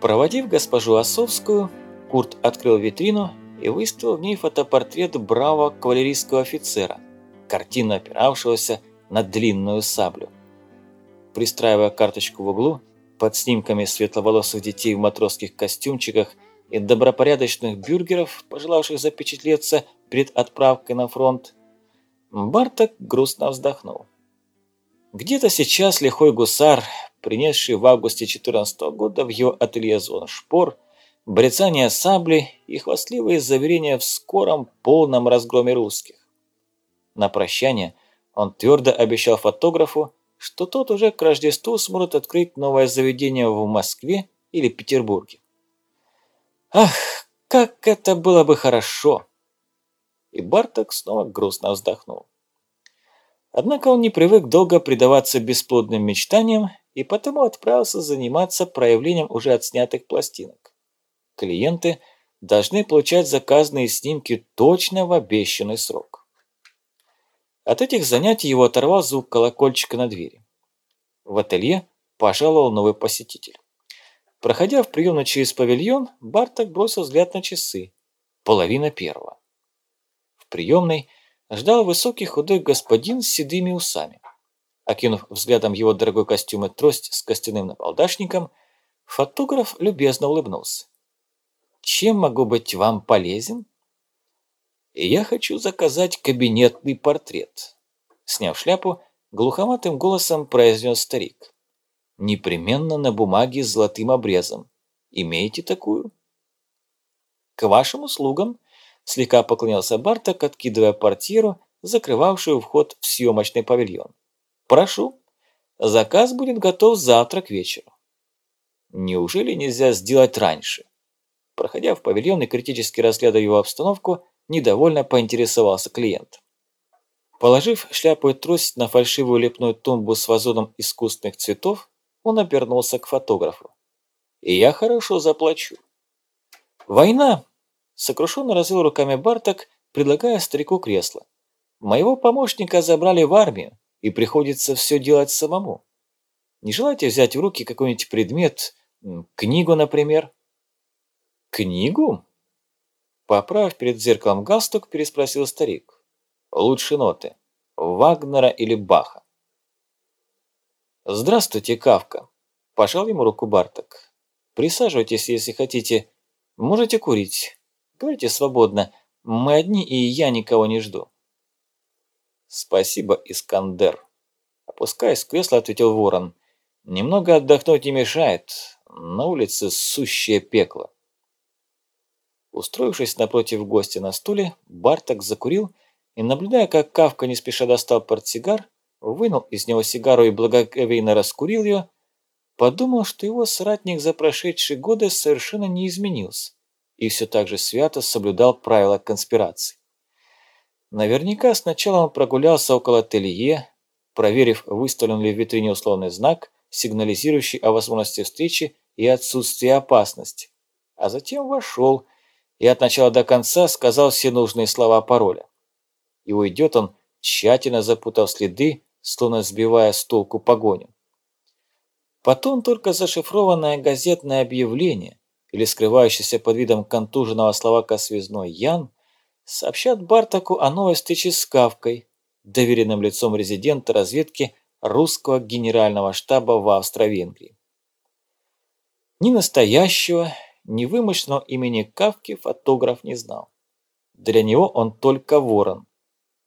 Проводив госпожу Осовскую, Курт открыл витрину и выставил в ней фотопортрет бравого кавалерийского офицера, картинно опиравшегося на длинную саблю. Пристраивая карточку в углу, под снимками светловолосых детей в матросских костюмчиках и добропорядочных бюргеров, пожелавших запечатлеться перед отправкой на фронт, Барток грустно вздохнул. Где-то сейчас лихой гусар, принесший в августе 14 года в его ателье звон шпор, брецание сабли и хвастливые заверения в скором полном разгроме русских. На прощание он твердо обещал фотографу, что тот уже к Рождеству сможет открыть новое заведение в Москве или Петербурге. Ах, как это было бы хорошо! И Барток снова грустно вздохнул. Однако он не привык долго предаваться бесплодным мечтаниям и потому отправился заниматься проявлением уже отснятых пластинок. Клиенты должны получать заказанные снимки точно в обещанный срок. От этих занятий его оторвал звук колокольчика на двери. В ателье пожаловал новый посетитель. Проходя в приемную через павильон, Барток бросил взгляд на часы. Половина первого. В приемной ждал высокий худой господин с седыми усами. Окинув взглядом его дорогой костюм и трость с костяным наполдашником, фотограф любезно улыбнулся. «Чем могу быть вам полезен?» «Я хочу заказать кабинетный портрет», — сняв шляпу, глуховатым голосом произнес старик. «Непременно на бумаге с золотым обрезом. Имеете такую?» «К вашим услугам», Слегка поклонился Барток, откидывая портьеру, закрывавшую вход в съемочный павильон. «Прошу, заказ будет готов завтра к вечеру». «Неужели нельзя сделать раньше?» Проходя в павильон и критически разглядывая его обстановку, недовольно поинтересовался клиент. Положив шляпу и трость на фальшивую лепную тумбу с вазоном искусственных цветов, он обернулся к фотографу. «И я хорошо заплачу». «Война Сокрушенно развел руками Барток, предлагая старику кресло. «Моего помощника забрали в армию, и приходится все делать самому. Не желаете взять в руки какой-нибудь предмет, книгу, например?» «Книгу?» Поправив перед зеркалом галстук, переспросил старик. «Лучше ноты. Вагнера или Баха?» «Здравствуйте, Кавка!» Пожал ему руку Барток. «Присаживайтесь, если хотите. Можете курить. Говорите свободно. Мы одни, и я никого не жду. Спасибо, Искандер. Опускаясь в кресло, ответил ворон. Немного отдохнуть не мешает. На улице сущее пекло. Устроившись напротив гостя на стуле, Барток закурил и, наблюдая, как Кавка не спеша достал портсигар, вынул из него сигару и благоговейно раскурил ее, подумал, что его соратник за прошедшие годы совершенно не изменился и все так же свято соблюдал правила конспирации. Наверняка сначала он прогулялся около ателье, проверив, выставлен ли в витрине условный знак, сигнализирующий о возможности встречи и отсутствии опасности, а затем вошел и от начала до конца сказал все нужные слова пароля. И уйдет он, тщательно запутав следы, словно сбивая с толку погоню. Потом только зашифрованное газетное объявление, или скрывающийся под видом контуженного словака связной Ян, сообщат Бартаку о новой встрече с Кавкой, доверенным лицом резидента разведки русского генерального штаба в Австро-Венгрии. Ни настоящего, ни вымышленного имени Кавки фотограф не знал. Для него он только ворон.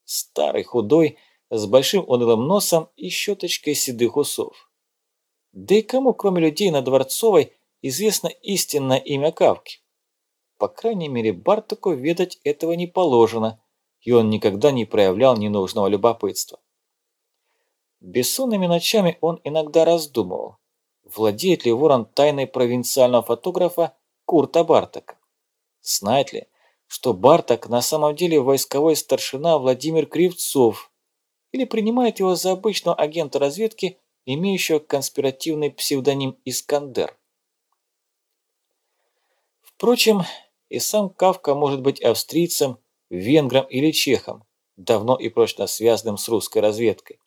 Старый, худой, с большим унылым носом и щеточкой седых усов. Да и кому, кроме людей на Дворцовой, известно истинное имя Кавки. По крайней мере, Бартаку ведать этого не положено, и он никогда не проявлял ненужного любопытства. Бессонными ночами он иногда раздумывал, владеет ли ворон тайной провинциального фотографа Курта Бартака. Знает ли, что Бартак на самом деле войсковой старшина Владимир Кривцов или принимает его за обычного агента разведки, имеющего конспиративный псевдоним Искандер. Впрочем, и сам Кавка может быть австрийцем, венгром или чехом, давно и прочно связанным с русской разведкой.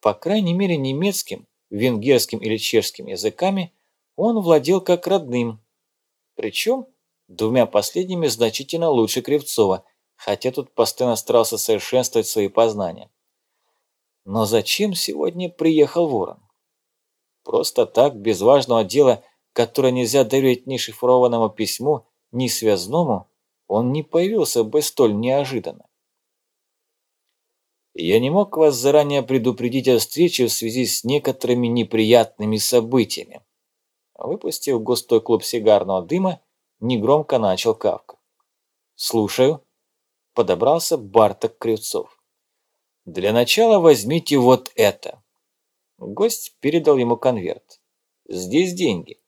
По крайней мере немецким, венгерским или чешским языками он владел как родным. Причем двумя последними значительно лучше Кривцова, хотя тут постоянно старался совершенствовать свои познания. Но зачем сегодня приехал Ворон? Просто так, без важного дела, которое нельзя доверить ни шифрованному письму, ни связному, он не появился бы столь неожиданно. Я не мог вас заранее предупредить о встрече в связи с некоторыми неприятными событиями. Выпустив густой клуб сигарного дыма, негромко начал Кавка. «Слушаю», – подобрался Барток Кривцов. «Для начала возьмите вот это». Гость передал ему конверт. «Здесь деньги.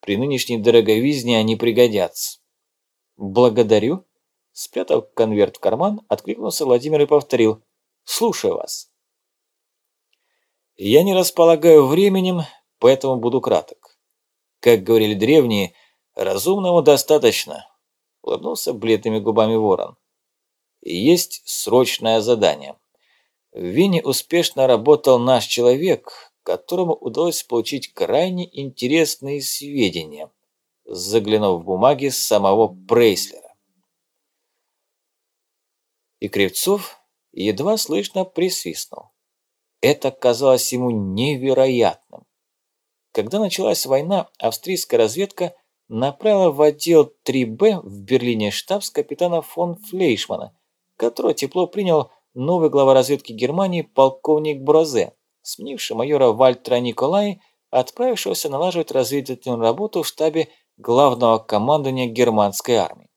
При нынешней дороговизне они пригодятся». «Благодарю». Спрятав конверт в карман, откликнулся Владимир и повторил. «Слушаю вас». «Я не располагаю временем, поэтому буду краток. Как говорили древние, разумного достаточно», – улыбнулся бледными губами ворон. «Есть срочное задание». В Вене успешно работал наш человек, которому удалось получить крайне интересные сведения, заглянув в бумаги самого Прейслера. И Кривцов едва слышно присвистнул. Это казалось ему невероятным. Когда началась война, австрийская разведка направила в отдел 3Б в Берлине штаб с капитана фон Флейшмана, которого тепло принял новый глава разведки Германии полковник Брозе, сменивший майора Вальтера Николай, отправившегося налаживать разведывательную работу в штабе главного командования германской армии.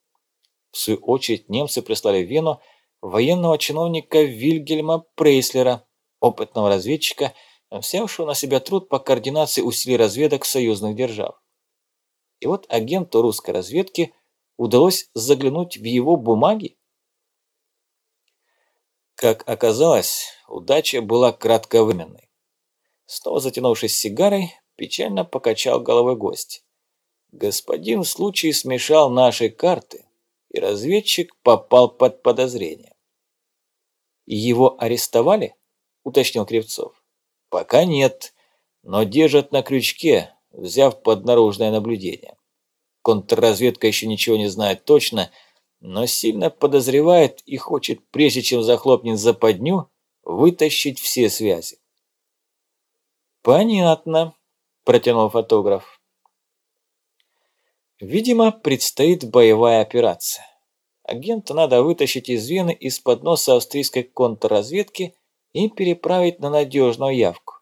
В свою очередь немцы прислали в Вену военного чиновника Вильгельма Прейслера, опытного разведчика, взявшего на себя труд по координации усилий разведок союзных держав. И вот агенту русской разведки удалось заглянуть в его бумаги, как оказалось, удача была кратковременной. Снова затянувшись сигарой, печально покачал головой гость. Господин в случае смешал наши карты, и разведчик попал под подозрение. «Его арестовали?» – уточнил Кривцов. «Пока нет, но держат на крючке, взяв под наружное наблюдение. Контрразведка еще ничего не знает точно – но сильно подозревает и хочет, прежде чем захлопнет западню, вытащить все связи. «Понятно», – протянул фотограф. Видимо, предстоит боевая операция. Агента надо вытащить из Вены из-под носа австрийской контрразведки и переправить на надежную явку.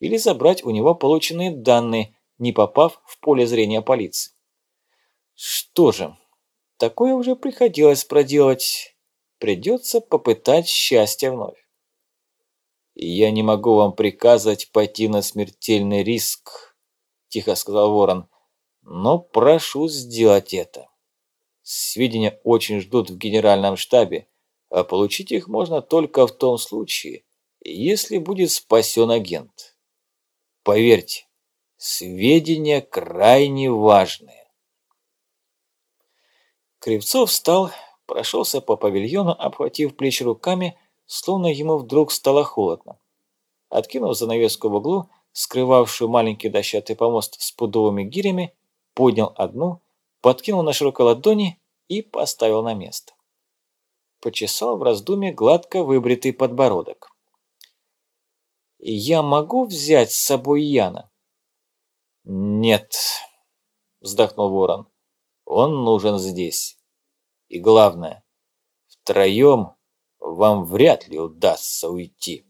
Или забрать у него полученные данные, не попав в поле зрения полиции. Что же, Такое уже приходилось проделать. Придется попытать счастье вновь. «Я не могу вам приказывать пойти на смертельный риск», – тихо сказал Ворон, – «но прошу сделать это. Сведения очень ждут в генеральном штабе, а получить их можно только в том случае, если будет спасен агент. Поверьте, сведения крайне важные. Кривцов встал, прошелся по павильону, обхватив плечи руками, словно ему вдруг стало холодно. Откинув занавеску в углу, скрывавшую маленький дощатый помост с пудовыми гирями, поднял одну, подкинул на широкой ладони и поставил на место. Почесал в раздумье гладко выбритый подбородок. «Я могу взять с собой Яна?» «Нет», – вздохнул ворон. Он нужен здесь. И главное, втроем вам вряд ли удастся уйти.